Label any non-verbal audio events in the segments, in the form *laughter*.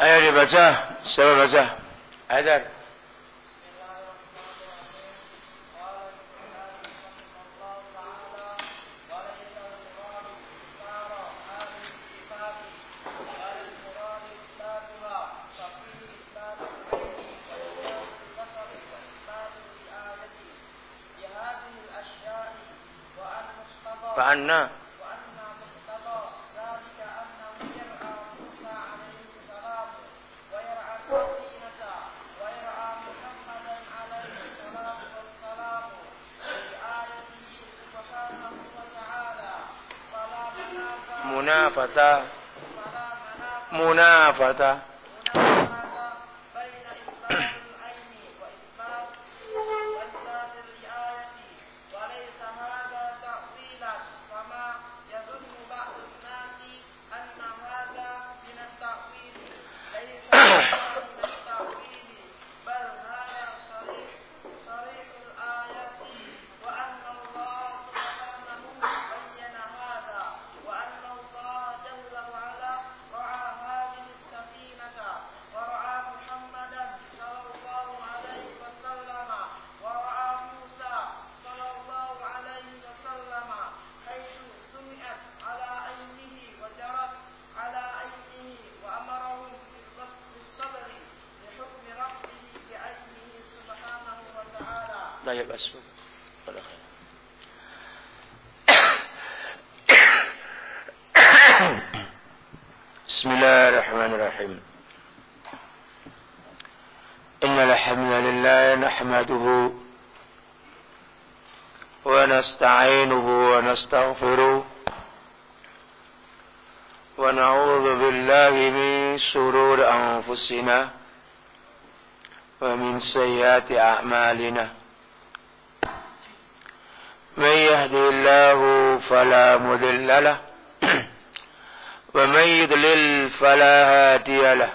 أي ربا سبب جاه هذا munafata. munafata لا يبأس ولا خير. بسم الله الرحمن الرحيم. إن الحمد لله نحمده ونستعينه ونستغفره ونعوذ بالله من شرور أنفسنا ومن سيئات أعمالنا من يهدي الله مذل له. *clears throat* ومن يضلل فلا هادي له.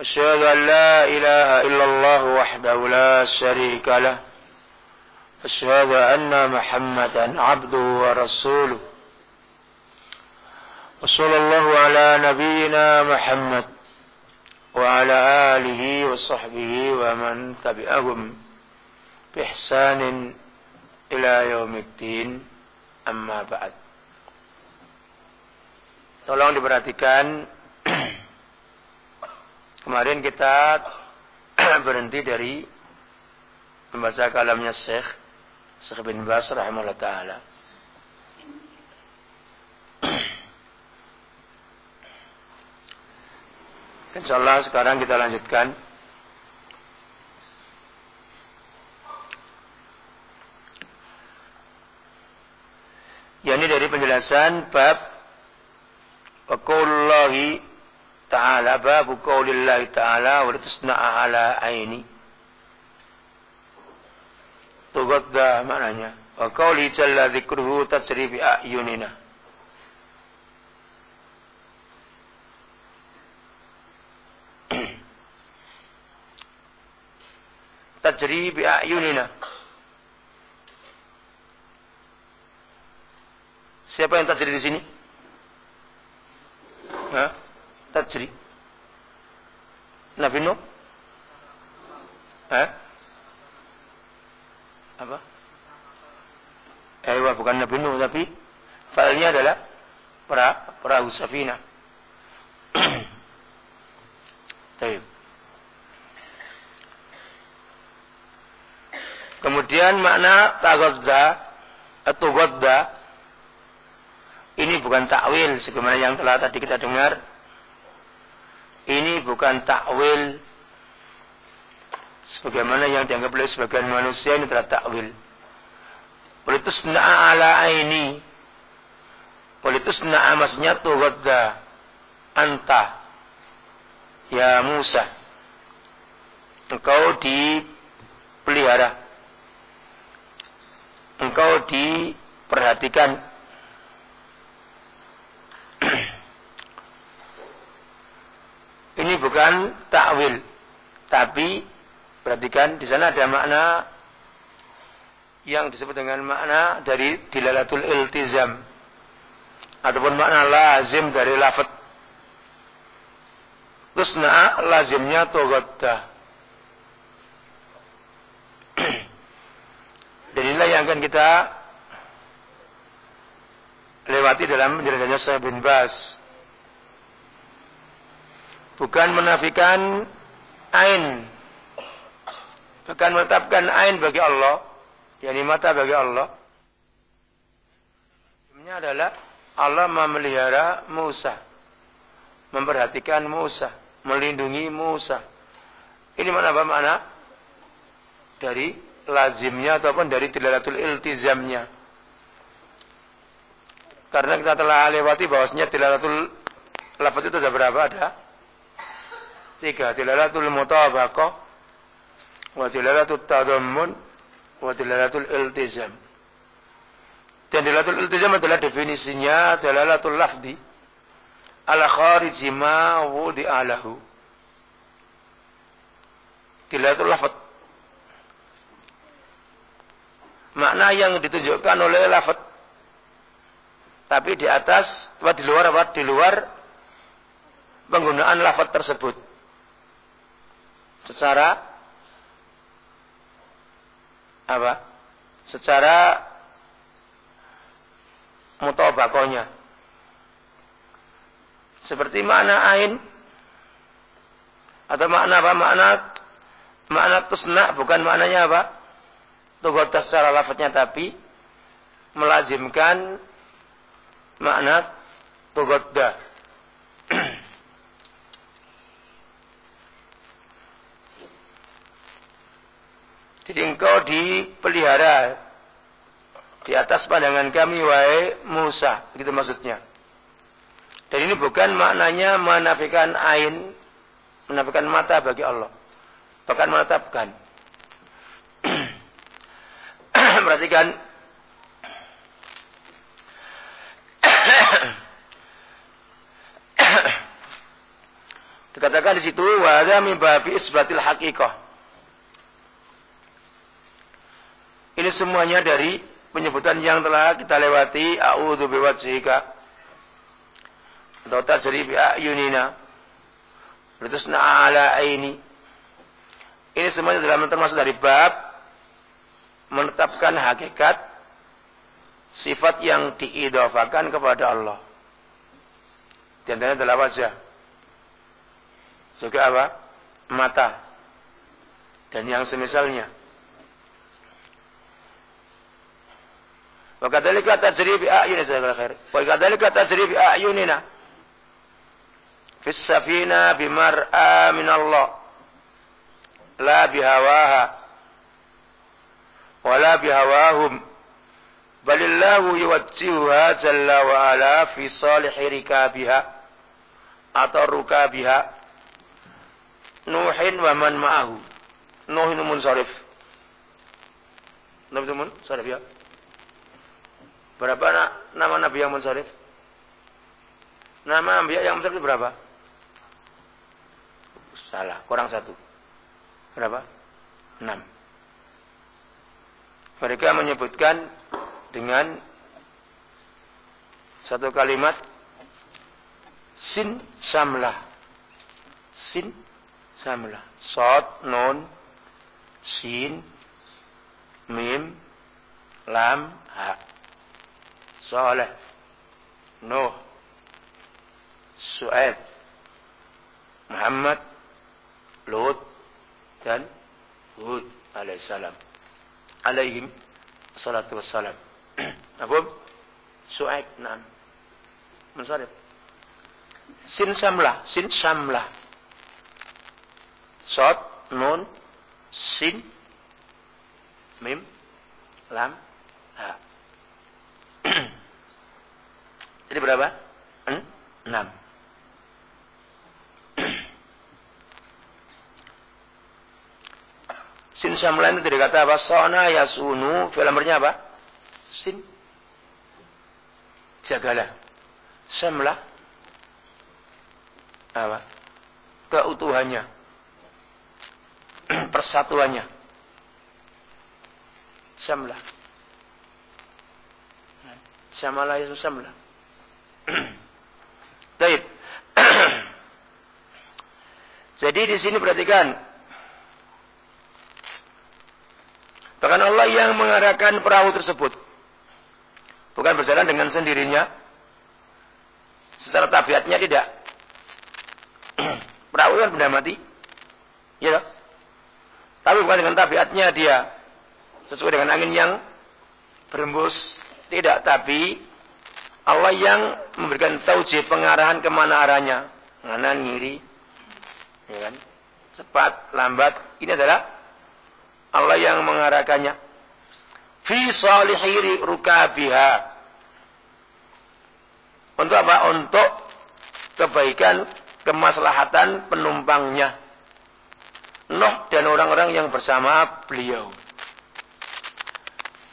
أشهد أن لا إله إلا الله وحده لا شريك له. أشهد أن محمدا عبده ورسوله. وصلى الله على نبينا محمد وعلى آله وصحبه ومن تبعهم بإحسان ila yaumiddin amma ba'd. Tolong diperhatikan *clears throat* kemarin kita *clears throat* berhenti dari membaca kalamnya Syekh Syekh bin Bas rahimahullah taala. *clears throat* Insyaallah sekarang kita lanjutkan. Penjelasan bab qaulullahi ta'ala bab qaulillahi ta'ala wa tusna'a ala aini. Tugadda maknanya. Wa qauli jalla dzikruhu tajri ayunina. Tajri bi ayunina *clears throat* Siapa yang tajri di sini? Hah? Tajri. Nabi Nuh? Hah? Apa? Eh, bukan Nabi Nuh tapi filenya adalah pra perahu safina. *clears throat* Taib. Kemudian makna tagadda atau gadda ini bukan takwil sebagaimana yang telah tadi kita dengar. Ini bukan takwil sebagaimana yang dianggap oleh sebagian manusia ini telah takwil. Walitusna'a ala aini. Walitusna'a maksudnya tugadda anta ya Musa. Engkau dipelihara. Engkau diperhatikan Ini bukan takwil, tapi perhatikan di sana ada makna yang disebut dengan makna dari dilalatul iltizam ataupun makna lazim dari lafaz tusna lazimnya togotta. *clears throat* Dan inilah yang akan kita lewati dalam penjelasannya Syekh bin Bas. Bukan menafikan ain. Bukan menetapkan ain bagi Allah. yakni mata bagi Allah. Ini adalah Allah memelihara Musa. Memperhatikan Musa. Melindungi Musa. Ini mana apa mana? Dari lazimnya ataupun dari tilalatul iltizamnya. Karena kita telah lewati bahwasanya tilalatul lafaz itu ada berapa? Ada tiga. Tilalatul mutabaqah wa tilalatul tadammun wa tilalatul iltizam. Dan tilalatul iltizam adalah definisinya tilalatul lafdi ala khariji ma wudi'alahu. Tilalatul lafaz makna yang ditunjukkan oleh lafaz tapi di atas atau di luar apa di luar penggunaan lafaz tersebut secara apa? Secara mutabakonya seperti makna ain atau makna apa? Makna makna tusna bukan maknanya apa? Tugota secara lafadznya tapi melazimkan makna tugodda. Jadi engkau dipelihara di atas pandangan kami wahai Musa, gitu maksudnya. Dan ini bukan maknanya menafikan ain, menafikan mata bagi Allah. Bahkan menetapkan. *clears throat* perhatikan. *clears throat* Dikatakan di situ wada min babi isbatil haqiqah. Ini semuanya dari penyebutan yang telah kita lewati a'udzu biwajhika atau tajri bi ayunina. Bertusna ala aini. Ini semuanya dalam termasuk dari bab menetapkan hakikat sifat yang diidofakan kepada Allah. Di antaranya adalah wajah. Juga apa? Mata. Dan yang semisalnya. Wa kadzalika tajri bi a'yunina jazakallahu khair. Wa kadzalika tajri bi a'yunina. Fis safina bimar'a min Allah. La bihawaha wala bihawahum balillahu yuwajjihuha jalla wa ala fi salihi rikabiha atau rukabiha Nuhin wa man ma'ahu Nuhin munsarif Nabi itu munsarif ya Berapa na nama Nabi yang munsarif? Nama Nabi yang munsarif itu berapa? Salah, kurang satu Berapa? Enam mereka menyebutkan dengan satu kalimat sin samlah. Sin samlah. Sod, non, sin, mim, lam, ha. Soleh, Nuh, Su'aib, Muhammad, Lut, dan Hud alaihissalam alaihim salatu wassalam. *clears throat* Apa? Su'aib, na'am. Mansarif. Sin samlah, sin samlah. Sod, nun, sin, mim, lam, ha. Jadi berapa? Enam. Sin samlan itu dari kata apa? Sona yasunu. Filamernya apa? Sin. Jagalah. Samlah. Apa? Keutuhannya. *clears throat* Persatuannya. Samlah. Samalah yasu samlah. Baik. *clears throat* Jadi di sini perhatikan. Bahkan Allah yang mengarahkan perahu tersebut. Bukan berjalan dengan sendirinya. Secara tabiatnya tidak. *clears throat* perahu kan benda mati. Ya. Tapi bukan dengan tabiatnya dia. Sesuai dengan angin yang berembus. Tidak. Tapi Allah yang memberikan taujih pengarahan ke mana arahnya. Kanan, ngiri. Ya kan? Cepat, lambat. Ini adalah Allah yang mengarahkannya. Fi salihiri rukabiha. Untuk apa? Untuk kebaikan, kemaslahatan penumpangnya. Nuh dan orang-orang yang bersama beliau.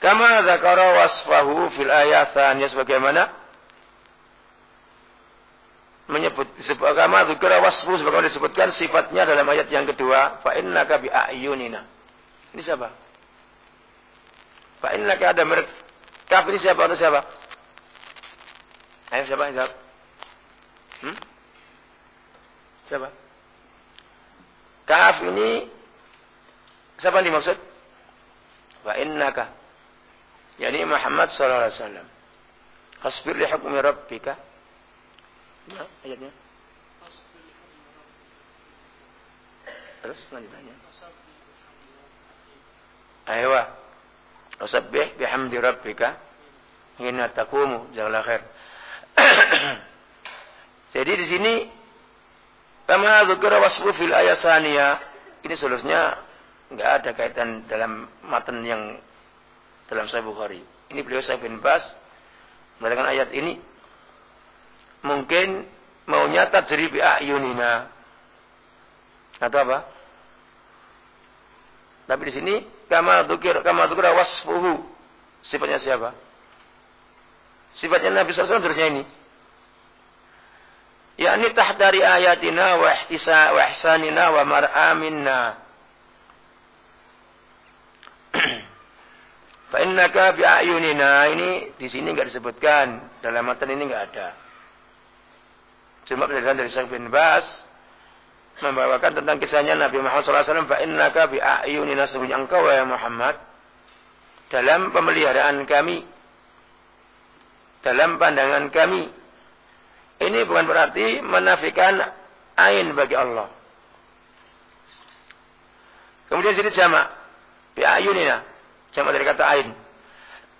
Kama zakara wasfahu fil ayat sebagaimana menyebut kama dzikra wasfu sebagaimana disebutkan sifatnya dalam ayat yang kedua fa innaka bi ayunina ini siapa? Pak innaka ada merek kaf ini siapa atau siapa? Ayo siapa yang? Hmm? Siapa? Kaf ini siapa yang dimaksud? Wa innaka. Yani Muhammad sallallahu alaihi wasallam. Hasbir li hukmi rabbika. Ya, ayatnya. Terus lanjutannya. Aywa. Wasabbih bihamdi rabbika hina taqumu jazakallahu khair. *clears throat* Jadi di sini kama dzukira wasfu fil ayat ini seluruhnya enggak ada kaitan dalam matan yang dalam Sahih Bukhari. Ini beliau Sahih bin Bas mengatakan ayat ini mungkin maunya tajri bi ayunina. Atau apa? Tapi di sini kama dzukir kama dzukira wasfuhu. Sifatnya siapa? Sifatnya Nabi SAW terusnya ini. Yakni tahdari ayatina wa ihtisa wa ihsanina wa mar'aminna. *clears throat* Fa innaka bi ayunina ini di sini enggak disebutkan, dalam matan ini enggak ada. Cuma penjelasan dari Syekh bin Bas membawakan tentang kisahnya Nabi Muhammad SAW. Fa innaka bi ayunina sesungguhnya engkau ya Muhammad dalam pemeliharaan kami, dalam pandangan kami. Ini bukan berarti menafikan ain bagi Allah. Kemudian sini jamak bi ayunina, jamak dari kata ain.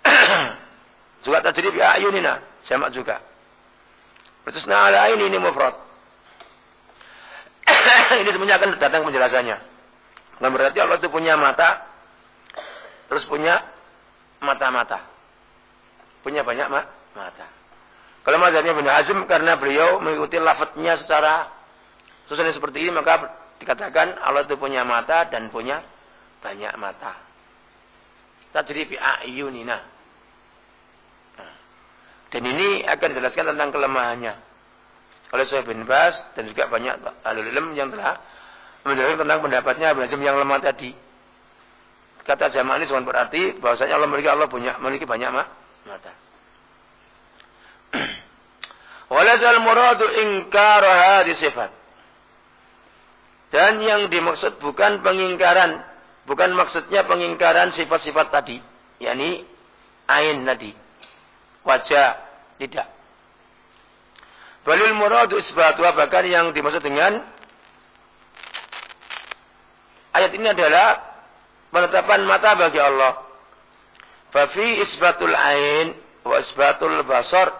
*clears throat* juga terjadi bi ayunina, jamak juga. Terus nah ala ain ini mufrad. *coughs* ini semuanya akan datang penjelasannya. Bukan berarti Allah itu punya mata, terus punya mata-mata. Punya banyak ma mata. Kalau mazhabnya Ibnu Hazm karena beliau mengikuti lafadznya secara susunan seperti ini maka dikatakan Allah itu punya mata dan punya banyak mata. Tajri fi ayunina. Dan ini akan dijelaskan tentang kelemahannya oleh Syekh bin Bas dan juga banyak ahli ilm yang telah menjelaskan tentang pendapatnya Ibnu yang lemah tadi. Kata jamaah ini cuma berarti bahwasanya Allah memiliki Allah punya memiliki banyak mata. *clears throat* Walazal muradu ingkar hadis sifat. Dan yang dimaksud bukan pengingkaran, bukan maksudnya pengingkaran sifat-sifat tadi, yakni ain tadi. Wajah tidak. Balil muradu isbatu bahkan yang dimaksud dengan ayat ini adalah penetapan mata bagi Allah. Fafi isbatul ain wa isbatul basar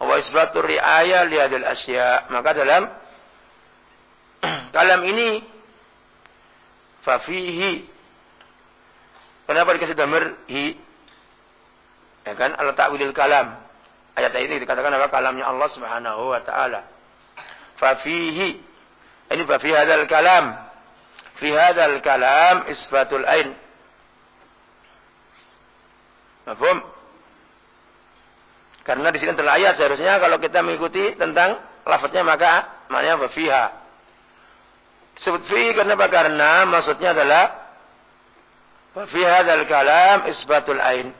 wa isbatul riaya liadil asya. Maka dalam *clears throat* kalam ini fafihi kenapa dikasih damir hi ya kan al ta'wilil kalam Ayat ini dikatakan apa? Kalamnya Allah Subhanahu wa taala. Fafihi ini fafi hadzal kalam. Fi hadzal kalam isbatul ain. Mafhum? Karena di sini telah ayat seharusnya kalau kita mengikuti tentang lafadznya maka maknanya fafiha. Disebut fi karena apa? Karena maksudnya adalah fafi hadzal kalam isbatul ain.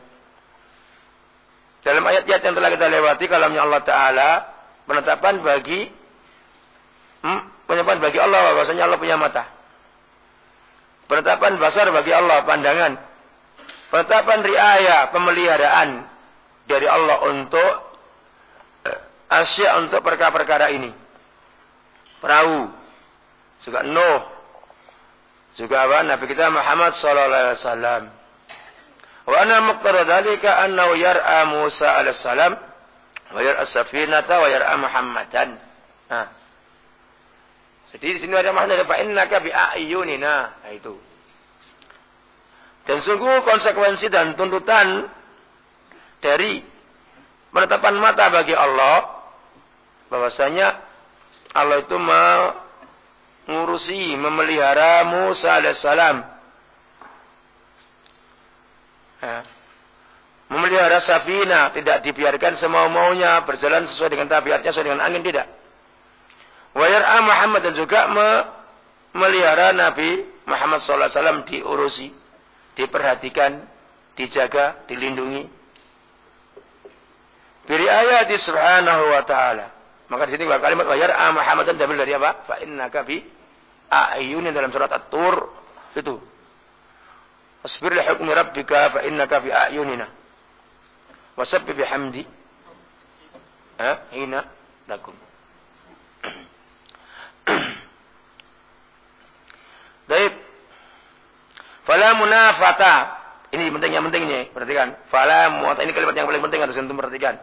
Dalam ayat-ayat yang telah kita lewati kalamnya Allah Ta'ala penetapan bagi hmm, penetapan bagi Allah bahwasanya Allah punya mata. Penetapan basar bagi Allah pandangan. Penetapan riaya pemeliharaan dari Allah untuk eh, asya untuk perkara-perkara ini. Perahu, juga Nuh, juga apa? Nabi kita Muhammad sallallahu alaihi wasallam. Wa anna muqtada dzalika annahu yar'a Musa alaihi salam wa yar'a safinata wa yar'a Muhammadan. Nah. Jadi di sini ada makna fa innaka bi ayunina. Nah itu. Dan sungguh konsekuensi dan tuntutan dari penetapan mata bagi Allah bahwasanya Allah itu mengurusi, memelihara Musa alaihissalam. Memelihara safina, tidak dibiarkan semau maunya berjalan sesuai dengan tabiatnya, sesuai dengan angin tidak. Wayar'a Muhammad dan juga memelihara Nabi Muhammad SAW diurusi diperhatikan, dijaga, dilindungi. Biri ayat subhanahu wa ta'ala. Maka di sini kalimat wayar a Muhammadan diambil dari apa? Fa innaka bi ayunin dalam surat At-Tur itu. Asbir li hukmi rabbika fa innaka bi ayunina. Wasabbi bihamdi. Ha? Hina lakum. *clears throat* Baik. Fala munafata. Ini penting yang penting ini, perhatikan. Fala munafata ini kalimat yang paling penting harus antum perhatikan.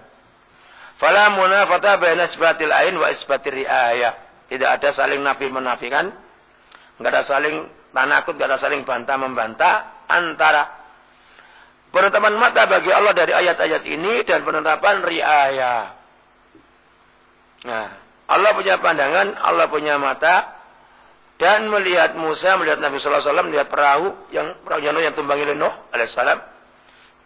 Fala munafata baina isbatil ain wa isbatir riaya. Tidak ada saling nafi menafikan. Enggak ada saling tanakut, enggak ada saling bantah membantah antara penetapan mata bagi Allah dari ayat-ayat ini dan penetapan riaya. Nah, Allah punya pandangan, Allah punya mata, dan melihat Musa, melihat Nabi Sallallahu Alaihi Wasallam, melihat perahu yang perahu Nuh yang tumbangi oleh Nuh alaihissalam.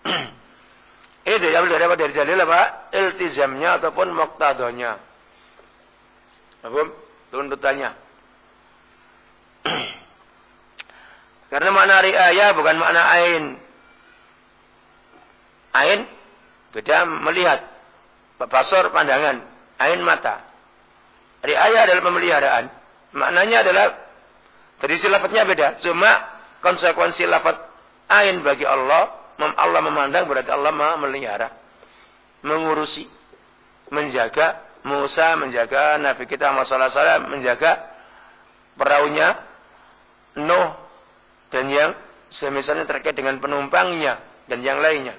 *clears throat* Itu yang dari apa? Dari dalil apa? Iltizamnya ataupun moktadonya. Apa? Tuntutannya. *clears throat* Karena makna riaya bukan makna ain. Ain beda melihat. Basor pandangan. Ain mata. Riaya adalah pemeliharaan. Maknanya adalah dari lafadznya beda. Cuma konsekuensi lafadz ain bagi Allah, Allah memandang berarti Allah memelihara, mengurusi, menjaga Musa, menjaga Nabi kita Muhammad SAW, menjaga perahunya Nuh dan yang semisalnya terkait dengan penumpangnya dan yang lainnya.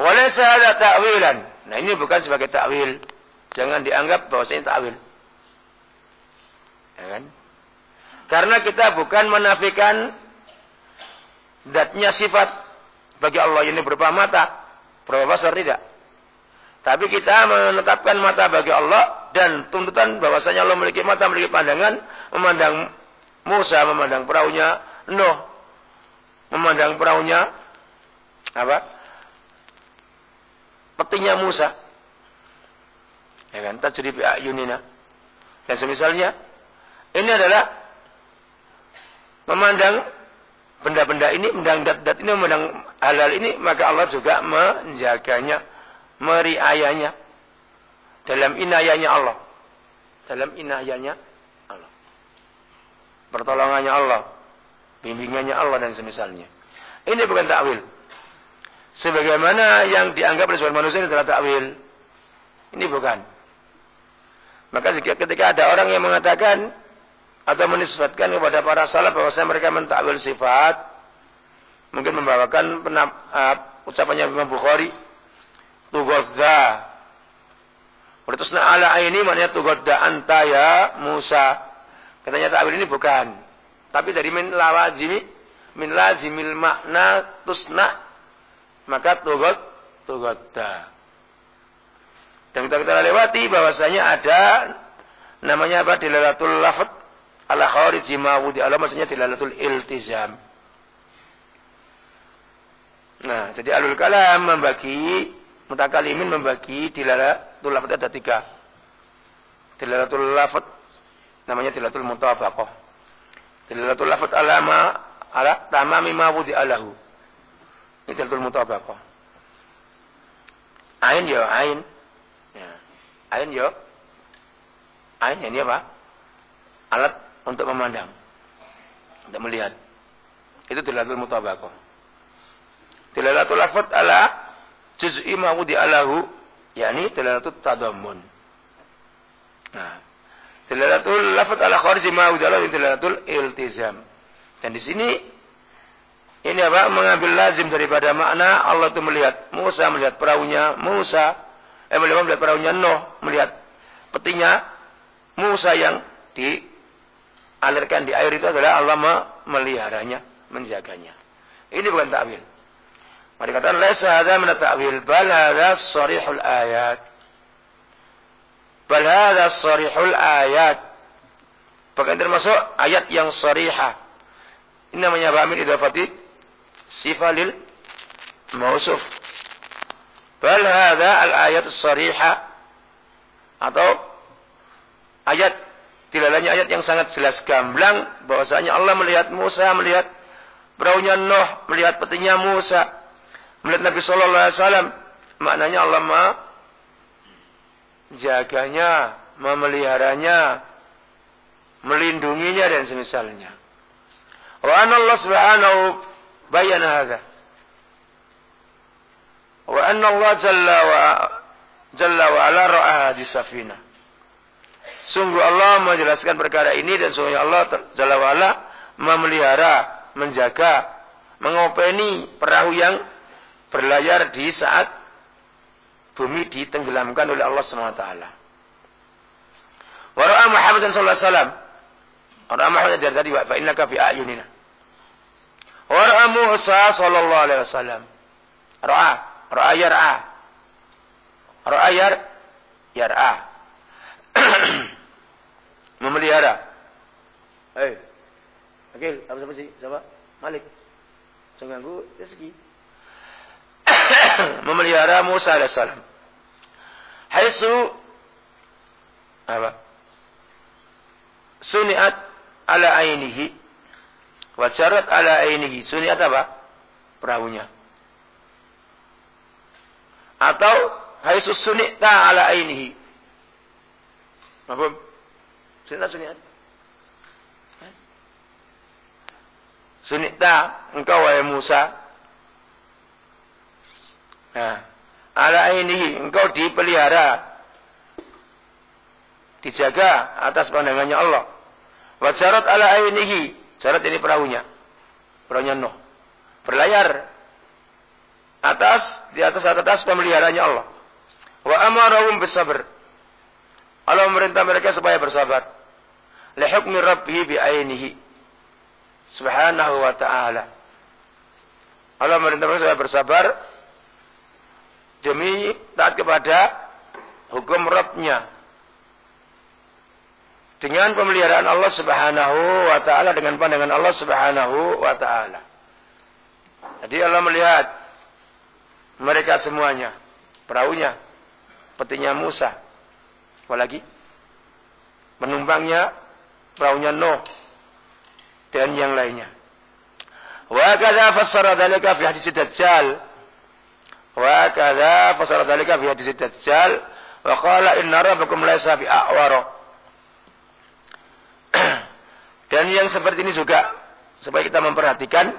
Walaysa ada ta'wilan. Nah ini bukan sebagai ta'wil. Jangan dianggap bahwa ini ta'wil. Ya kan? Karena kita bukan menafikan datnya sifat bagi Allah ini berupa mata, berupa basar tidak. Tapi kita menetapkan mata bagi Allah dan tuntutan bahwasanya Allah memiliki mata, memiliki pandangan, memandang Musa, memandang perahunya Nuh, memandang perahunya apa? Petinya Musa. Ya kan? Tajri bi ayunina. Dan semisalnya ini adalah memandang benda-benda ini, memandang dat-dat ini, memandang halal ini, maka Allah juga menjaganya, meriayanya dalam inayahnya Allah. Dalam inayahnya Allah. Pertolongannya Allah. Bimbingannya Allah dan semisalnya. Ini bukan takwil. Sebagaimana yang dianggap oleh sebagian manusia ini adalah takwil. Ini bukan. Maka ketika ada orang yang mengatakan atau menisbatkan kepada para salaf bahwasanya mereka mentakwil sifat mungkin membawakan penap, uh, ucapannya Imam Bukhari tugodda Bertusna ala ini maknanya tugodda anta ya Musa. Katanya takwil ini bukan. Tapi dari min lawazimi min lazimil makna tusna maka tugod tugodda. Dan kita kita lewati bahwasanya ada namanya apa dilalatul lafad ala khariji ma wudi ala maksudnya dilalatul iltizam. Nah, jadi alul kalam membagi mutakalimin membagi dilalatul lafaz ada tiga. Dilalatul lafaz namanya dilalatul mutafaqah. Dilalatul lafaz alama ala tamami ma wudi alahu. Ini dilalatul mutafaqah. Ain ya, ain. Ya. Ain ya. Ain ini apa? alat untuk memandang. Untuk melihat. Itu dilalatul mutabaqah. Dilalatul lafad ala juz'i ma alahu yakni dilalatul tadammun. Nah, dilalatul lafad ala khariji ma alahu dilalatul iltizam. Dan di sini ini apa? Mengambil lazim daripada makna Allah itu melihat Musa melihat perahunya Musa eh melihat perahunya Nuh melihat petinya Musa yang dialirkan di air itu adalah Allah memeliharanya menjaganya. Ini bukan takwil. Mari katakan laisa hadza min takwil bal hadza ayat. Bal hadza sharihul ayat. Bahkan termasuk ayat yang sharihah. Ini namanya bamil idafati sifalil mausuf. Bal hadza al ayat sharihah atau ayat tidak lainnya ayat yang sangat jelas gamblang bahwasanya Allah melihat Musa, melihat perahunya Nuh, melihat petinya Musa, melihat Nabi Shallallahu Alaihi Wasallam. Maknanya Allah ma jaganya, memeliharanya, melindunginya dan semisalnya. Wa Allah subhanahu bayana hadha. Wa anna Allah jalla wa jalla wa ala di safina. Sungguh Allah menjelaskan perkara ini dan sungguh Allah jalla wa ala memelihara menjaga, mengopeni perahu yang berlayar di saat bumi ditenggelamkan oleh Allah SWT. Wara'a Muhammad sallallahu alaihi wasallam. Wara'a Muhammad dari tadi wa innaka fi ayunina. Wara'a Musa sallallahu alaihi wasallam. Ra'a, ra'a yar'a. Ra'a yar yar'a. *clears throat* Memelihara. Hei. Oke, apa siapa sih? Siapa? Malik. Jangan ganggu rezeki. *clears throat* Memelihara Musa alaihissalam. Haisu apa? Suniat ala ainihi wa jarat ala ainihi. Suniat apa? Perahunya. Atau haisu sunita ala ainihi. Mahfum? Sunita suniat. Sunita engkau wahai Musa. Nah, ala ini engkau dipelihara. Dijaga atas pandangannya Allah. Wajarat ala ainihi. Jarat ini perahunya. Perahunya Nuh. Berlayar. Atas, di atas atas pemeliharanya Allah. Wa amarahum bersabar. Allah memerintah mereka supaya bersabar. Lihukmi rabbihi bi ainihi Subhanahu wa ta'ala. Allah merintahkan saya bersabar demi taat kepada hukum Rabbnya. Dengan pemeliharaan Allah subhanahu wa ta'ala. Dengan pandangan Allah subhanahu wa ta'ala. Jadi Allah melihat mereka semuanya. Perahunya. Petinya Musa. Apalagi? Penumpangnya. Perahunya Nuh dan yang lainnya. Wa kadza fassara dzalika fi hadis Dajjal. Wa kadza fassara dzalika fi hadis Dajjal wa qala inna rabbakum laysa bi a'wara. *clears throat* Dan yang seperti ini juga supaya kita memperhatikan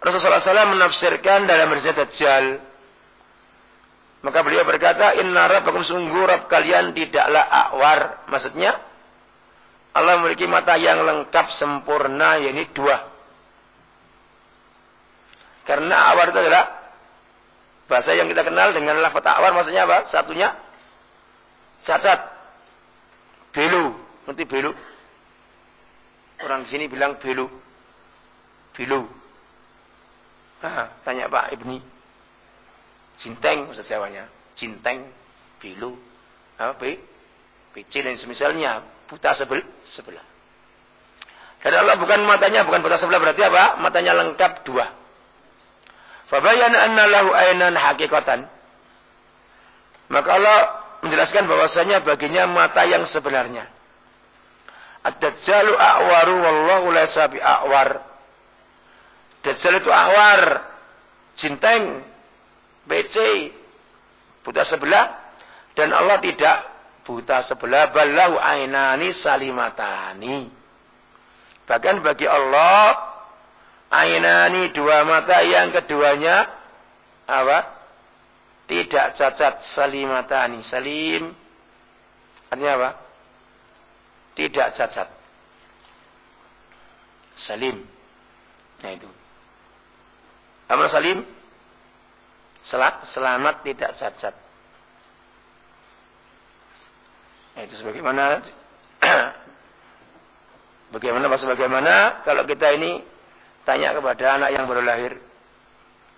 Rasulullah SAW menafsirkan dalam hadis Dajjal. Maka beliau berkata, Inna rabbakum sungguh Rabb kalian tidaklah akwar. Maksudnya, Allah memiliki mata yang lengkap sempurna yakni dua. Karena awar itu adalah bahasa yang kita kenal dengan lafaz awar maksudnya apa? Satunya cacat. Belu, nanti belu. Orang sini bilang belu. Belu. Nah, tanya Pak Ibni. Cinteng maksud Jawanya. Cinteng, belu. Apa? PC dan semisalnya buta sebelah. sebelah. Dan Allah bukan matanya, bukan buta sebelah berarti apa? Matanya lengkap dua. Fabayana anna lahu ainan hakikatan. Maka Allah menjelaskan bahwasanya baginya mata yang sebenarnya. Ad-dajjalu a'waru wallahu laysa a'war. Dajjal itu awar, cinteng, BC, buta sebelah dan Allah tidak buta sebelah balahu ainani salimatani. Bahkan bagi Allah ainani dua mata yang keduanya apa? Tidak cacat salimatani. Salim artinya apa? Tidak cacat. Salim. Nah itu. Amal salim selamat tidak cacat. Nah, itu sebagaimana *clears throat* bagaimana pas bagaimana kalau kita ini tanya kepada anak yang baru lahir.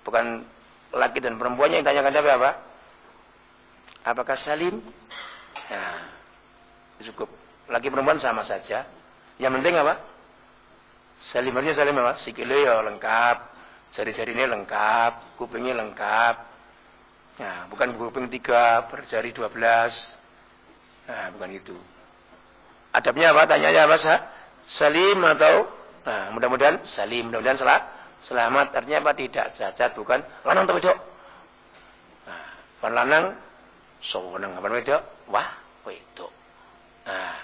Bukan laki dan perempuannya yang tanyakan apa apa? Apakah salim? Nah cukup. Laki perempuan sama saja. Yang penting apa? Salim. Artinya salim apa? Sikile ya lengkap. Jari-jarinya lengkap. Kupingnya lengkap. Nah bukan kuping tiga berjari dua belas. Nah, bukan itu. Adabnya apa? Tanyanya apa? Salim atau nah, mudah-mudahan salim, mudah-mudahan salah, selamat. Artinya apa? Tidak cacat, bukan lanang atau wedok. Nah, pan lanang apa wedok? Wah, wedok. Nah.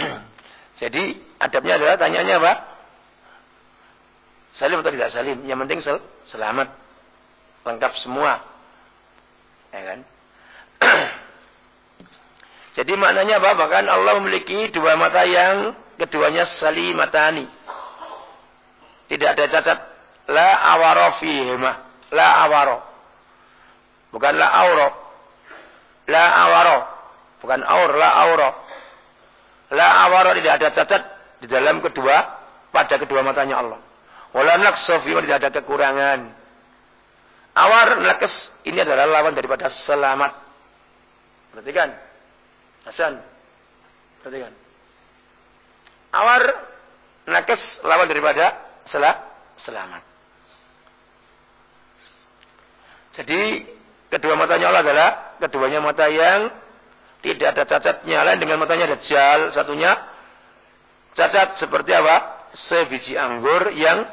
*clears throat* Jadi adabnya adalah tanyanya apa? Salim atau tidak salim? Yang penting sel selamat. Lengkap semua. Ya kan? *clears throat* Jadi maknanya apa? Bahkan Allah memiliki dua mata yang keduanya salimatani. Tidak ada cacat. La awaro fihima. La awaro. Bukan la auro. La awaro. Bukan aur, la auro. La awaro tidak ada cacat di dalam kedua, pada kedua matanya Allah. Wala naqsofima tidak ada kekurangan. Awar, nakes, ini adalah lawan daripada selamat. Perhatikan. Hasan. Perhatikan. Awar nakes lawan daripada sel selamat. Jadi kedua matanya Allah adalah keduanya mata yang tidak ada cacatnya lain dengan matanya Dajjal satunya cacat seperti apa? Sebiji anggur yang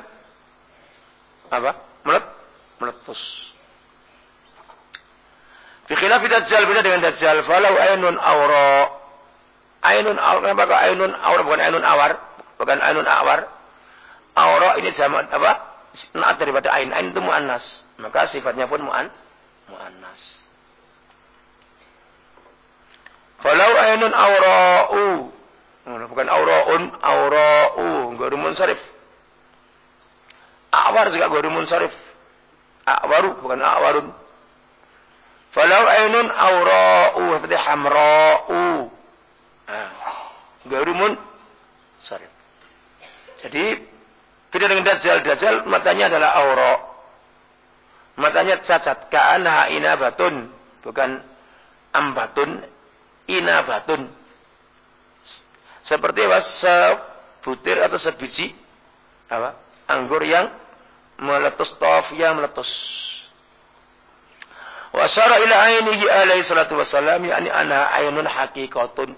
apa? Melet, meletus. Bikhilaf dajjal beda dengan dajjal. Falau ainun awra. Ainun awra. Kenapa ainun awra bukan ainun awar? Bukan ainun awar. Awra ini zaman apa? Naat daripada ain. Ain itu mu'annas. Maka sifatnya pun mu'an. Mu'annas. Falau ainun awra'u. Bukan awra'un. Awra'u. Guru munsarif. Awar juga guru munsarif. Awaru. Bukan awarun. Falau ainun aura'u seperti hamra'u. Nah, garumun sorry. Jadi beda dengan dajjal. Dajjal matanya adalah aura. Matanya cacat. Ka'anha inabatun. Bukan ambatun. Inabatun. Seperti apa? Sebutir atau sebiji. Apa? Anggur yang meletus. Tof yang meletus. Wa syara ila ainihi alaihi salatu wassalam yakni ana ainun haqiqatun.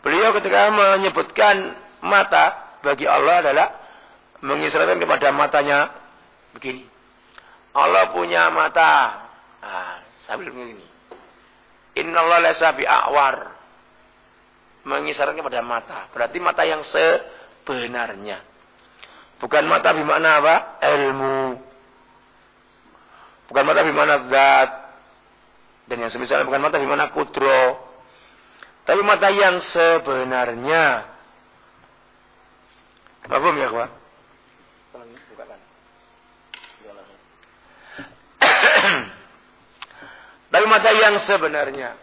Beliau ketika menyebutkan mata bagi Allah adalah mengisyaratkan kepada matanya begini. Allah punya mata. Nah, sambil begini. Inna Allah lesa bi'awar. Mengisyaratkan kepada mata. Berarti mata yang sebenarnya. Bukan mata bimana apa? Ilmu. Bukan mata bimana zat. Dan yang semisal bukan mata di mana kudro. Tapi mata yang sebenarnya. Paham ya, kawan? Tapi mata yang sebenarnya.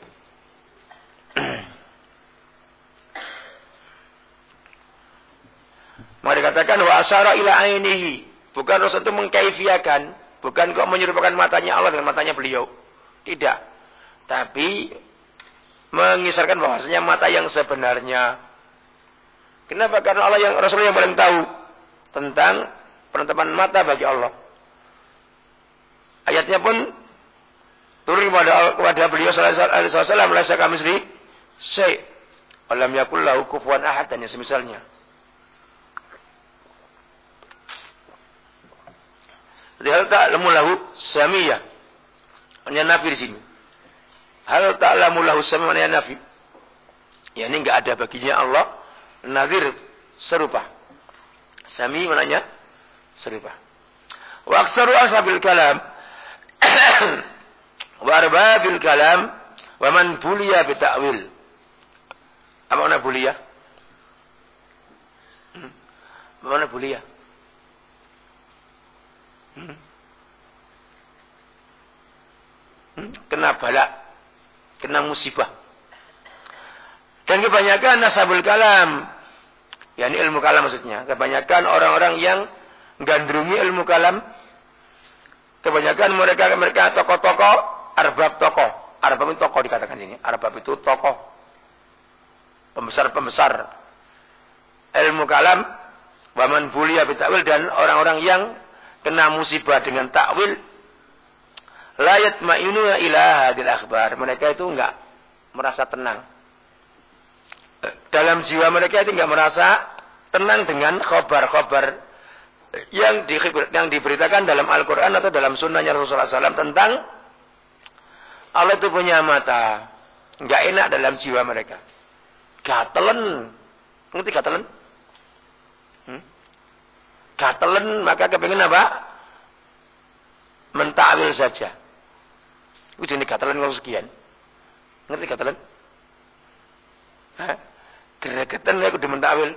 Maka dikatakan wa asyara ila ainihi. Bukan Rasul itu mengkaifiakan. Bukan kok menyerupakan matanya Allah dengan matanya beliau. Tidak tapi mengisarkan bahwasanya mata yang sebenarnya. Kenapa? Karena Allah yang Rasul yang paling tahu tentang penetapan mata bagi Allah. Ayatnya pun turun kepada, kepada beliau alaihi wasallam lasa kami sendiri syai' alam yakul lahu kufuwan ahad dan semisalnya. Hal ta'lamu lahu samiyah. Hanya nafi di sini. Hal ta'lamu lahu samia nafi. Ya ini enggak ada baginya Allah nadir serupa. Sami mananya serupa. Wa aksaru ashabil kalam *coughs* wa arbabil kalam wa man buliya bi ta'wil. Apa makna buliya? Hmm. Apa makna buliya? Hmm. Hmm. Kena balak, kena musibah. Dan kebanyakan nasabul kalam, yakni ilmu kalam maksudnya, kebanyakan orang-orang yang gandrungi ilmu kalam, kebanyakan mereka mereka tokoh-tokoh, arbab tokoh, arbab itu tokoh dikatakan ini, arbab itu tokoh, pembesar-pembesar ilmu kalam, waman bulia bitakwil dan orang-orang yang kena musibah dengan takwil, layat ma'inu ila hadil akhbar. Mereka itu enggak merasa tenang. Dalam jiwa mereka itu nggak merasa tenang dengan khobar-khobar yang, di, yang diberitakan dalam Al-Quran atau dalam sunnahnya Rasulullah SAW tentang Allah itu punya mata. Nggak enak dalam jiwa mereka. Gatelen. Ngerti gatelen? Hmm? Gatelen maka kepengen apa? Mentakwil saja. Itu jenis gatelen kalau sekian. Ngerti gatelen? Hah? Gregetan ya kudu mentakwil.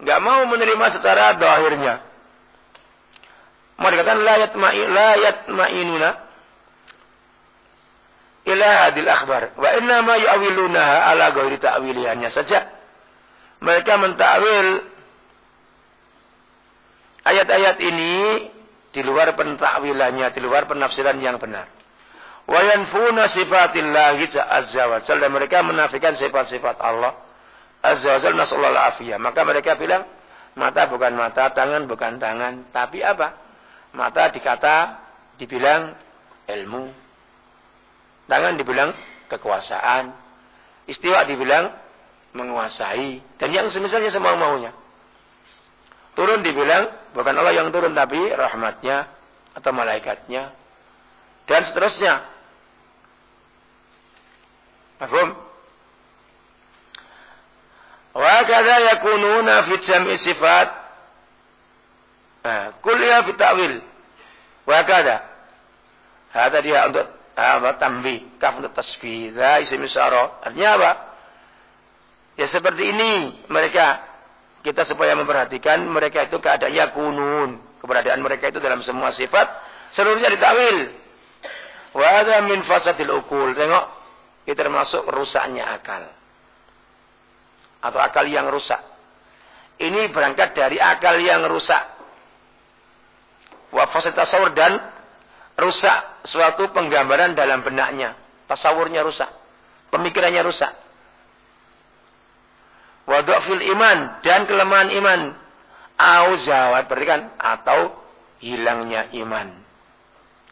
Enggak mau menerima secara dohirnya. Mau dikatakan layat ma'i layat ma'inuna ila hadil akhbar. Wa inna ma yu'awilunaha ala ghairi ta'wilihannya saja. Mereka mentakwil ayat-ayat ini di luar pentakwilannya, di luar penafsiran yang benar. Wa yanfuna sifatillahi azza wa jalla. Mereka menafikan sifat-sifat Allah Azza wa Jalla nasallahu afiyah. Maka mereka bilang, mata bukan mata, tangan bukan tangan. Tapi apa? Mata dikata, dibilang ilmu. Tangan dibilang kekuasaan. Istiwa dibilang menguasai. Dan yang semisalnya semua maunya. Turun dibilang, bukan Allah yang turun, tapi rahmatnya atau malaikatnya. Dan seterusnya. Paham? Wa kadza yakununa fi jam'i sifat. Nah, kuliah fi ta'wil. Wa kadza. Hada dia untuk apa? Tambi. Kaf untuk tasbih. Isim isyara. Artinya apa? Ya seperti ini mereka kita supaya memperhatikan mereka itu keadaan yakunun. Keberadaan mereka itu dalam semua sifat seluruhnya ditakwil. Wa hadza min fasadil ukul. Tengok, itu termasuk rusaknya akal atau akal yang rusak. Ini berangkat dari akal yang rusak. Wafat tasawur dan rusak suatu penggambaran dalam benaknya. Tasawurnya rusak. Pemikirannya rusak. Wadu'fil iman dan kelemahan iman. Auzawat berarti kan atau hilangnya iman.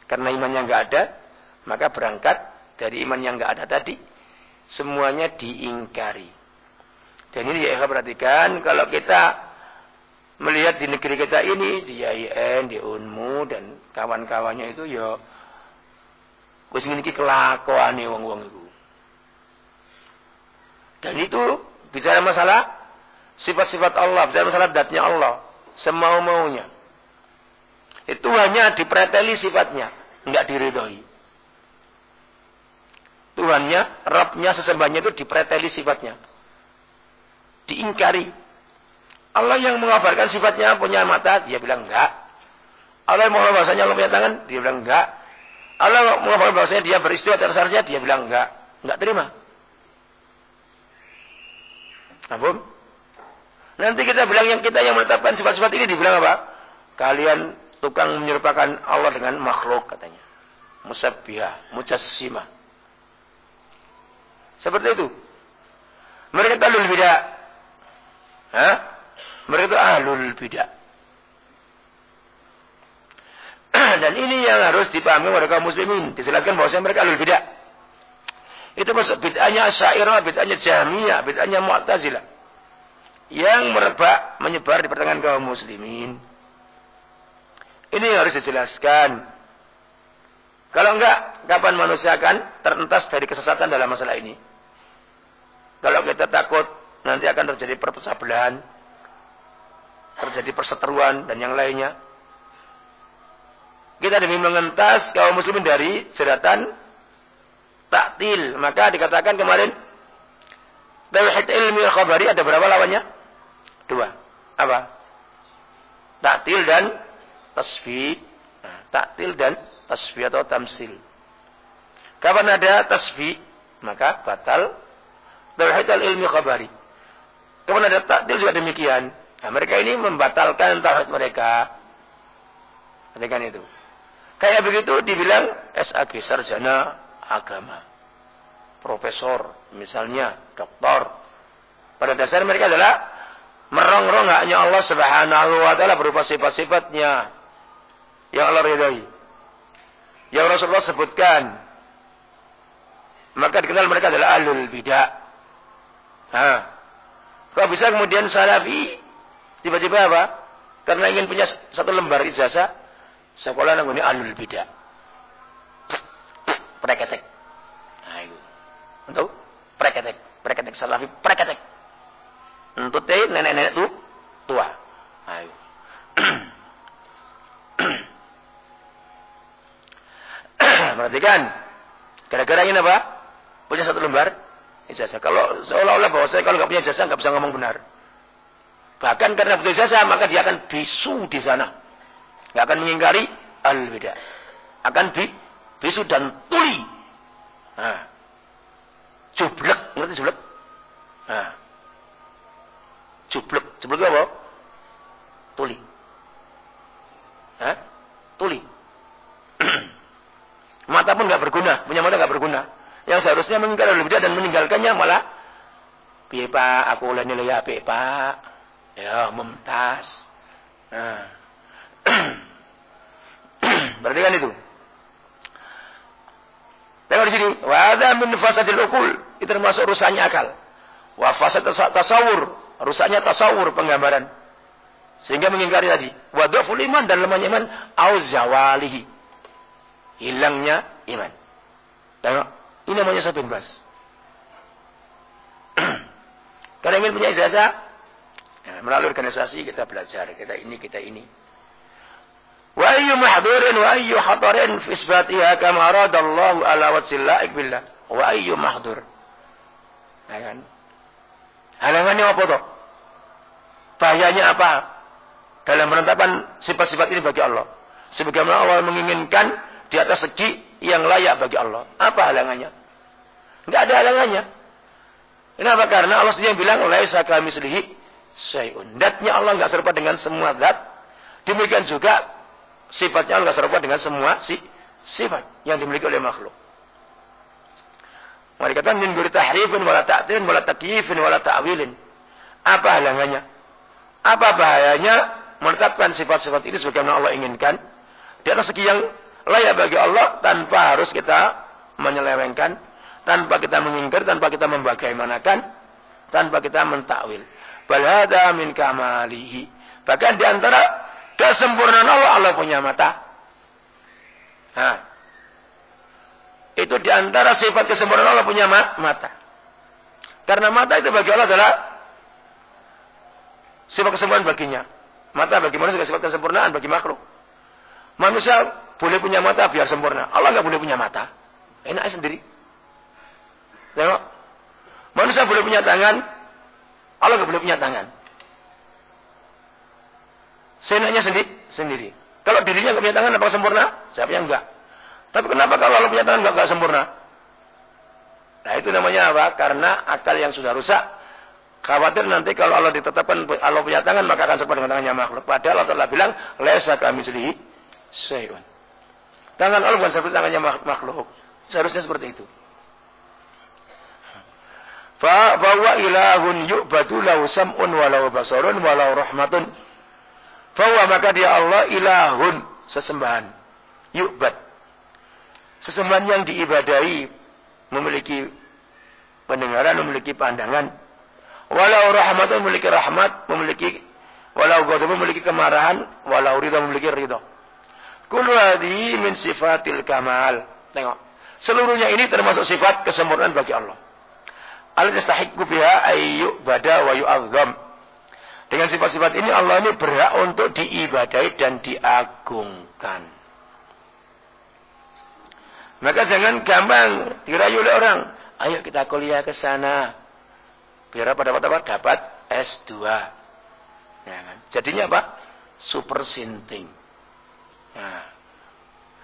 Karena imannya nggak ada, maka berangkat dari iman yang nggak ada tadi semuanya diingkari. Dan ini ya perhatikan kalau kita melihat di negeri kita ini di IAIN, di UNMU dan kawan-kawannya itu ya wis niki kelakuane wong-wong itu. Dan itu bicara masalah sifat-sifat Allah, bicara masalah datnya Allah, semau-maunya. Itu hanya dipreteli sifatnya, enggak diridhoi. Tuhannya, Rabbnya, sesembahnya itu dipreteli sifatnya diingkari. Allah yang mengabarkan sifatnya punya mata, dia bilang enggak. Allah yang mengabarkan bahasanya Allah punya tangan, dia bilang enggak. Allah mengabarkan bahasanya dia beristiwa saja, dia bilang enggak. Enggak terima. Apa? Nanti kita bilang yang kita yang menetapkan sifat-sifat ini dibilang apa? Kalian tukang menyerupakan Allah dengan makhluk katanya. Musabbihah, mujassimah. Seperti itu. Mereka talul bidah. Hah? Mereka itu ahlul bidah. *clears throat* Dan ini yang harus dipahami oleh kaum muslimin. Dijelaskan bahwa mereka ahlul bidah. Itu masuk bid'ahnya syairah, bid'ahnya jahmiyah, bid'ahnya mu'tazilah. Yang merebak, menyebar di pertengahan kaum muslimin. Ini harus dijelaskan. Kalau enggak, kapan manusia akan terentas dari kesesatan dalam masalah ini? Kalau kita takut nanti akan terjadi perpecah belahan, terjadi perseteruan dan yang lainnya. Kita demi mengentas kaum muslimin dari jeratan taktil. Maka dikatakan kemarin tauhid ilmi khabari ada berapa lawannya? Dua. Apa? Taktil dan tasfi. Nah, taktil dan tasfi atau tamsil. Kapan ada tasfi, maka batal tauhid ilmi khabari. Kapan ada taktil juga demikian. Nah, mereka ini membatalkan tauhid mereka. Perhatikan itu. Kayak begitu dibilang SAG, sarjana agama. Profesor, misalnya, doktor. Pada dasar mereka adalah merongrong hanya Allah subhanahu wa ta'ala berupa sifat-sifatnya. Yang Allah ridhai. Yang Rasulullah sebutkan. Maka dikenal mereka adalah alul bidah. Nah, kok bisa kemudian salafi tiba-tiba apa? Karena ingin punya satu lembar ijazah, sekolah ini alul bidah. Preketek. Nah, itu. Untuk preketek, preketek salafi, preketek. Untuk teh nenek-nenek tuh tua. Ayo. *clears throat* Perhatikan. Gara-gara ini apa? Punya satu lembar ijazah. Kalau seolah-olah bahwa saya kalau nggak punya ijazah nggak bisa ngomong benar. Bahkan karena punya ijazah maka dia akan bisu di sana. Nggak akan mengingkari al beda. Akan bi, bisu dan tuli. Nah. Jublek, ngerti jublek? Nah. Jublek, jublek apa? Tuli. Hah? Tuli. *clears throat* mata pun nggak berguna, punya mata nggak berguna. Yang seharusnya mengingkari al beda dan meninggalkannya malah Piye Pak, aku oleh nilai apik Pak. Ya, mumtaz. Nah. *clears throat* Berarti kan itu. Tengok di sini. Wa min fasadil ukul. Itu termasuk rusaknya akal. Wa fasad tasawur. Rusaknya tasawur penggambaran. Sehingga mengingkari tadi. Wa dhaful iman dan lemahnya iman. Au zawalihi. Hilangnya iman. Tengok. Ini namanya saya Bas. *clears throat* Karena ingin punya ijazah. Ya, melalui organisasi kita belajar. Kita ini, kita ini. Wa ayyu mahdurin wa ayyu hatarin fi isbatiha kama aradallahu ala wajhil billah. Wa ayyu mahdur. Ya kan? Halangannya apa toh? Bahayanya apa? Dalam penetapan sifat-sifat ini bagi Allah. Sebagaimana Allah menginginkan di atas segi yang layak bagi Allah. Apa halangannya? Enggak ada halangannya. Kenapa? Karena Allah sendiri yang bilang, Laisa kami selihi syai'un. Datnya Allah enggak serupa dengan semua dat. Demikian juga sifatnya enggak serupa dengan semua si, sifat yang dimiliki oleh makhluk. Mereka kata min guri tahrifin wala ta'tilin wala takyifin wala ta'wilin. Apa halangannya? Apa bahayanya menetapkan sifat-sifat ini sebagaimana Allah inginkan di atas segi yang layak bagi Allah tanpa harus kita menyelewengkan, tanpa kita mengingkar, tanpa kita membagaimanakan, tanpa kita mentakwil. Bal min kamalihi. Bahkan di antara Kesempurnaan Allah, Allah punya mata. Nah, itu di antara sifat kesempurnaan Allah punya mata. Karena mata itu bagi Allah adalah sifat kesempurnaan baginya. Mata bagi manusia sifat kesempurnaan bagi makhluk. Manusia boleh punya mata biar sempurna. Allah nggak boleh punya mata. Enak sendiri. Tengok. Manusia boleh punya tangan. Allah nggak boleh punya tangan. Senaknya sendiri, sendiri. Kalau dirinya nggak punya tangan, apa sempurna? Siapa yang enggak? Tapi kenapa kalau Allah punya tangan nggak sempurna? Nah itu namanya apa? Karena akal yang sudah rusak. Khawatir nanti kalau Allah ditetapkan Allah punya tangan maka akan serupa dengan tangannya makhluk. Padahal Allah telah bilang, lesa kami sendiri. Tangan Allah bukan seperti tangannya makhluk. Seharusnya seperti itu. Fa bahwa ilahun yu'badu lahu sam'un walau basarun walau rahmatun bahwa maka dia Allah ilahun sesembahan. Yukbad. Sesembahan yang diibadahi memiliki pendengaran, memiliki pandangan. Walau rahmat memiliki rahmat, memiliki walau ghadab memiliki kemarahan, walau ridha memiliki ridha. Kullu min sifatil kamal. Tengok. Seluruhnya ini termasuk sifat kesempurnaan bagi Allah. Al yastahiqqu biha ayyu bada wa yu'azzam. Dengan sifat-sifat ini Allah ini berhak untuk diibadai dan diagungkan. Maka jangan gampang dirayu oleh orang. Ayo kita kuliah ke sana. Biar apa dapat apa? Dapat S2. Ya kan? Jadinya apa? Super sinting. Nah,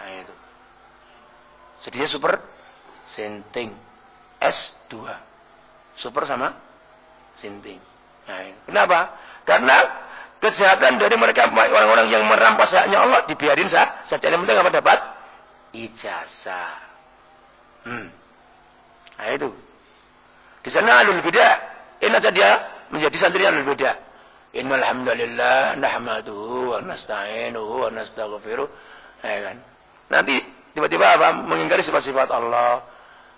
nah itu. Jadinya super sinting. S2. Super sama sinting. Nah. Kenapa? Karena kejahatan dari mereka orang-orang yang merampas haknya Allah dibiarin sah. Saja yang penting apa dapat? Ijazah. Hmm. Nah itu. Di sana alul bidah. Ini saja menjadi santri alul bidah. Innal hamdalillah nahmaduhu wa nasta'inuhu wa nastaghfiruh. Ya kan? Nanti tiba-tiba apa? Mengingkari sifat-sifat Allah.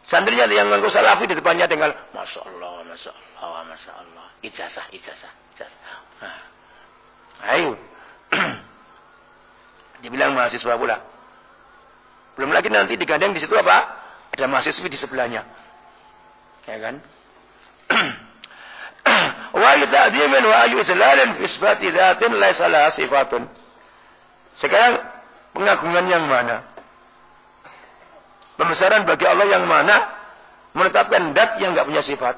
Santrinya yang mengaku salafi di depannya dengan Masya Allah, Masya Allah, Masya Allah. Ijazah, ijazah, ijazah. Nah. Ayo. *clears throat* Dibilang mahasiswa pula. Belum lagi nanti digandeng di situ apa? Ada mahasiswi di sebelahnya. Ya kan? *clears throat* wa ta'dimin wa ayu islalin fi isbati dhatin laisa sifatun. Sekarang pengagungan yang mana? Pembesaran bagi Allah yang mana? Menetapkan dat yang enggak punya sifat.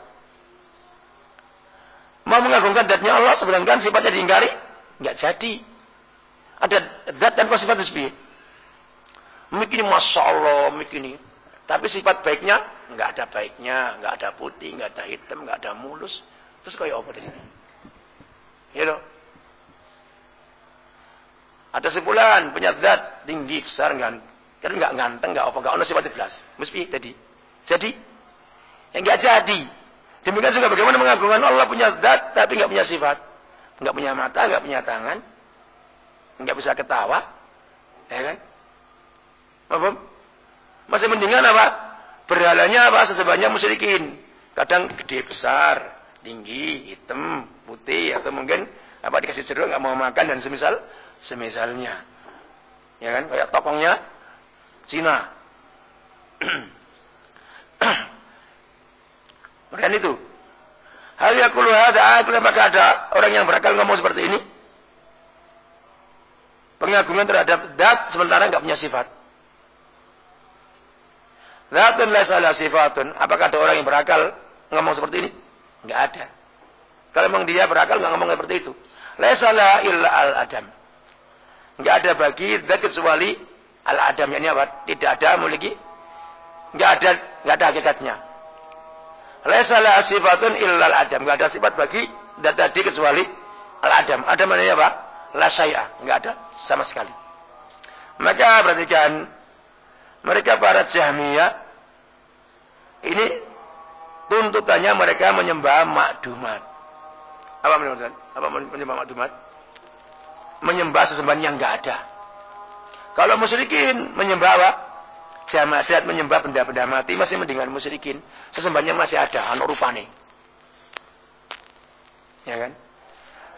Mau mengagungkan datnya Allah sedangkan sifatnya diingkari? Enggak jadi. Ada dat tanpa sifat tersebut. Mungkin Masya Allah, mungkin Tapi sifat baiknya, enggak ada baiknya, enggak ada putih, enggak ada hitam, enggak ada mulus. Terus kayak apa tadi? Ya. Ada sebulan punya zat tinggi besar kan. Enggak ganteng, enggak apa, enggak ono sifat belas. Mesti tadi. Jadi yang enggak jadi. Demikian juga bagaimana mengagungkan Allah punya zat tapi enggak punya sifat. Enggak punya mata, enggak punya tangan. Enggak bisa ketawa. Ya kan? Apa? Masih mendingan apa? Berhalanya apa? Sesebanyak musyrikin. Kadang gede besar, tinggi, hitam, putih atau mungkin apa dikasih jeruk nggak mau makan dan semisal semisalnya. Ya kan? Kayak topongnya Cina. *clears throat* Kemudian itu. Hal yakulu hada akil apakah ada orang yang berakal ngomong seperti ini? Pengagungan terhadap dat sementara nggak punya sifat. Zatun la salah sifatun. Apakah ada orang yang berakal ngomong seperti ini? Enggak ada. Kalau memang dia berakal nggak ngomong seperti itu. La salah illa al adam. Enggak ada bagi zat kecuali al adam ini apa? Tidak ada memiliki enggak ada enggak ada hakikatnya. La salah sifatun illa al adam. Enggak ada sifat bagi zat tadi kecuali al adam. Adam maknanya apa? La syai'ah. Enggak ada sama sekali. Maka perhatikan mereka para Jahmiyah ini tuntutannya mereka menyembah makdumat. Apa menyembah? Apa menyembah makdumat? Menyembah sesembahan yang enggak ada. Kalau musyrikin menyembah apa? Jamadat menyembah benda-benda mati masih mendingan musyrikin. Sesembahannya masih ada, anu rupane. Ya kan?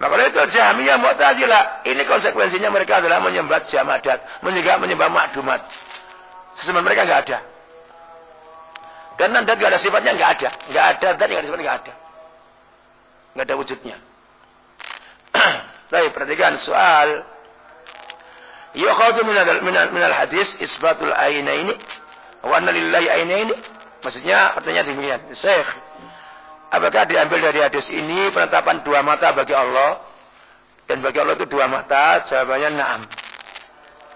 Nah kalau itu Jahmiyah Mu'tazilah, ini konsekuensinya mereka adalah menyembah jamadat, menyembah menyembah makdumat. Sesembahan mereka nggak ada. Karena dat nggak ada sifatnya nggak ada, nggak ada dat nggak ada sifatnya nggak ada, nggak ada wujudnya. *clears throat* Baik, perhatikan soal. Al min al hadis isbatul ainaini wa anna lillahi ainaini. Maksudnya artinya demikian. Syekh, apakah diambil dari hadis ini penetapan dua mata bagi Allah? Dan bagi Allah itu dua mata? Jawabannya na'am.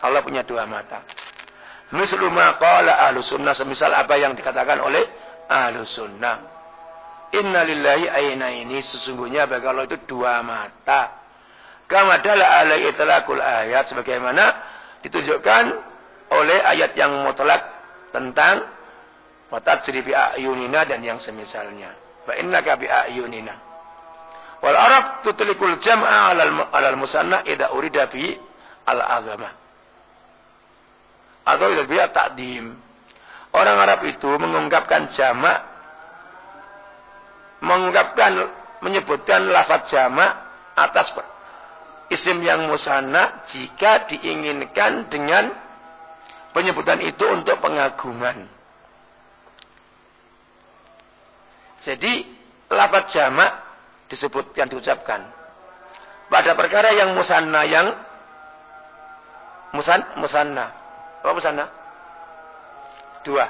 Allah punya dua mata. Mislu ma qala ahlu sunnah. Semisal apa yang dikatakan oleh ahlu sunnah. Inna lillahi ayna ini. Sesungguhnya bagi Allah itu dua mata. Kama dala alai itlaqul ayat. Sebagaimana ditunjukkan oleh ayat yang mutlak tentang watat bi ayunina dan yang semisalnya. Fa innaka bi ayunina. Wal Arab tutlikul jam'a alal, alal musanna idha urida bi al-agama atau lebih takdim. Orang Arab itu mengungkapkan jamak, mengungkapkan, menyebutkan lafaz jamak atas isim yang musanna jika diinginkan dengan penyebutan itu untuk pengagungan. Jadi lafaz jamak disebut yang diucapkan. Pada perkara yang musanna yang musan musanna. Apa musanna? Dua.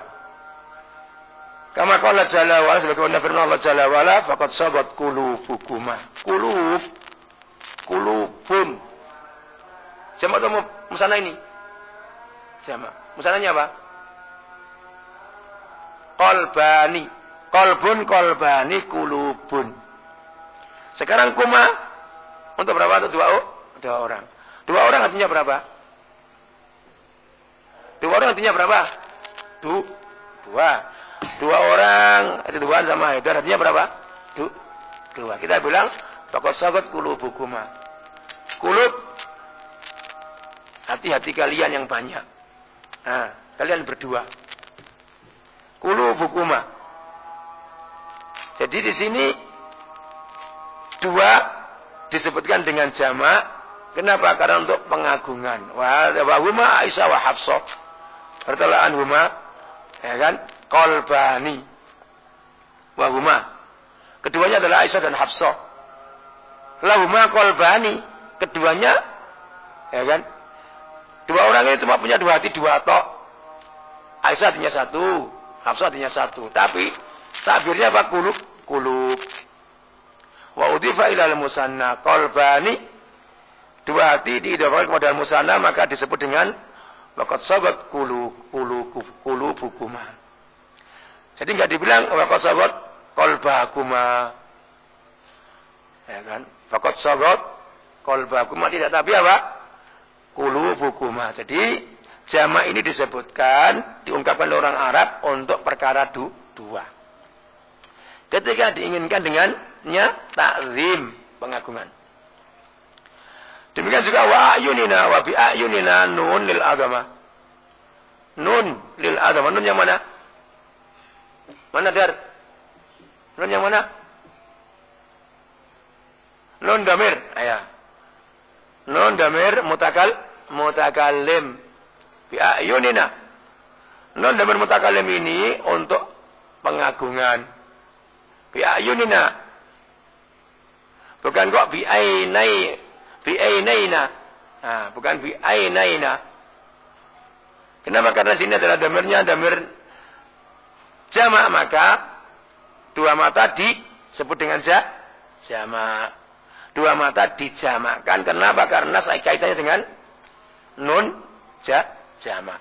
Kama qala jalla wa sebagaimana firman Allah jalla wa ala faqad sabat qulubukuma. Qulub kulubun. Jamak atau musanna ini? Jamak. Musananya apa? Kolbani. Kolbun, kolbani, kulubun. Sekarang kuma. Untuk berapa? Untuk dua, dua orang. Dua orang artinya berapa? Dua orang artinya berapa? Du, dua. Dua orang, itu dua sama itu artinya berapa? Du, dua. Kita bilang, Fakat sahabat kulubukuma. Kulub, hati-hati kalian yang banyak. Nah, kalian berdua. Kulubukuma. Jadi di sini dua disebutkan dengan jamak. Kenapa? Karena untuk pengagungan. Wahuma Aisyah wa Hafsah. Bertalaan huma. Ya kan? Kolbani. Wahuma. Keduanya adalah Aisyah dan Hafsah. Lahuma kolbani. Keduanya. Ya kan? Dua orang ini cuma punya dua hati, dua tok. Aisyah hatinya satu. Hafsah hatinya satu. Tapi takbirnya apa? Kulub. Kulub. Wa udifa ilal musanna kolbani. Dua hati diidafahkan kepada musanna maka disebut dengan wakat sabat kulu kulu kulu bukuma. Jadi nggak dibilang wakat sabat kolbakuma. Ya kan? Fakat sabat kolbakuma tidak tapi apa? Kulu bukuma. Jadi jama ini disebutkan diungkapkan oleh orang Arab untuk perkara du, dua. Ketika diinginkan dengannya takzim pengagungan. Demikian juga wa ayunina wa bi ayunina nun lil agama. Nun lil agama. Nun yang mana? Mana dar? Nun yang mana? Nun damir. Ayah. Nun damir mutakal mutakallim. Bi ayunina. Nun damir mutakallim ini untuk pengagungan. Bi ayunina. Bukan kok bi ainai Bi ainaina. Nah, bukan bi ainaina. Kenapa? Karena sini adalah damirnya damir jamak maka dua mata disebut dengan ja, jamak. Dua mata dijamakkan. Kenapa? Karena saya kaitannya dengan nun ja, jamak.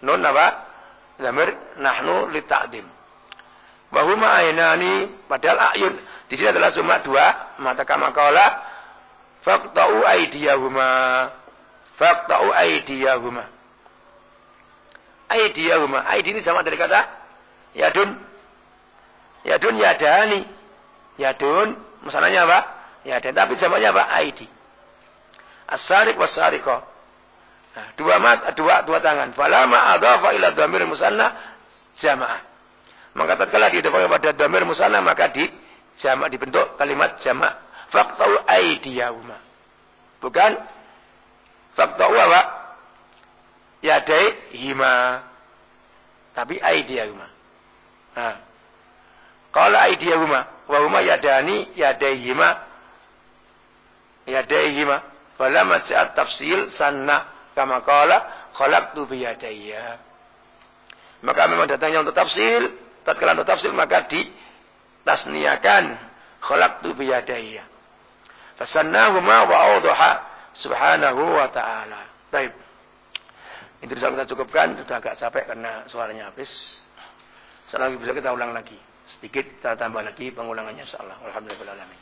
Nun apa? Damir nahnu li ta'dim. Bahuma ainani padahal ayun di sini adalah cuma dua mata kama Faqta'u aydiyahuma. Faqta'u aydiyahuma. Aydiyahuma. Aidi ini sama dari kata yadun. Yadun yadani. Yadun. Masalahnya apa? Yadun. Tapi jamaknya apa? Aidi. As-sarik was-sarikah. Nah, dua mat, dua dua tangan. Falama adhafa ila dhamir musanna jamaah. Maka tatkala didapatkan pada dhamir musanna maka di jamak dibentuk kalimat jamak Faktau aidiyahuma. Bukan faktau apa? Yadai hima. Tapi aidiyahuma. Nah. Kalau aidiyahuma. Wahuma yadani yadaihima. Yadaihima. Fala mas'at tafsil sanna. Kama kala khalaqtu biyadayya. Maka memang datangnya untuk tafsil. Tatkala untuk tafsil maka ditasniakan. Khalaqtu biyadayya. Fasannahuma wa awdaha subhanahu wa ta'ala. Baik. Itu bisa kita cukupkan. Sudah agak capek karena suaranya habis. Selagi bisa kita ulang lagi. Sedikit kita tambah lagi pengulangannya insyaallah. Alhamdulillah.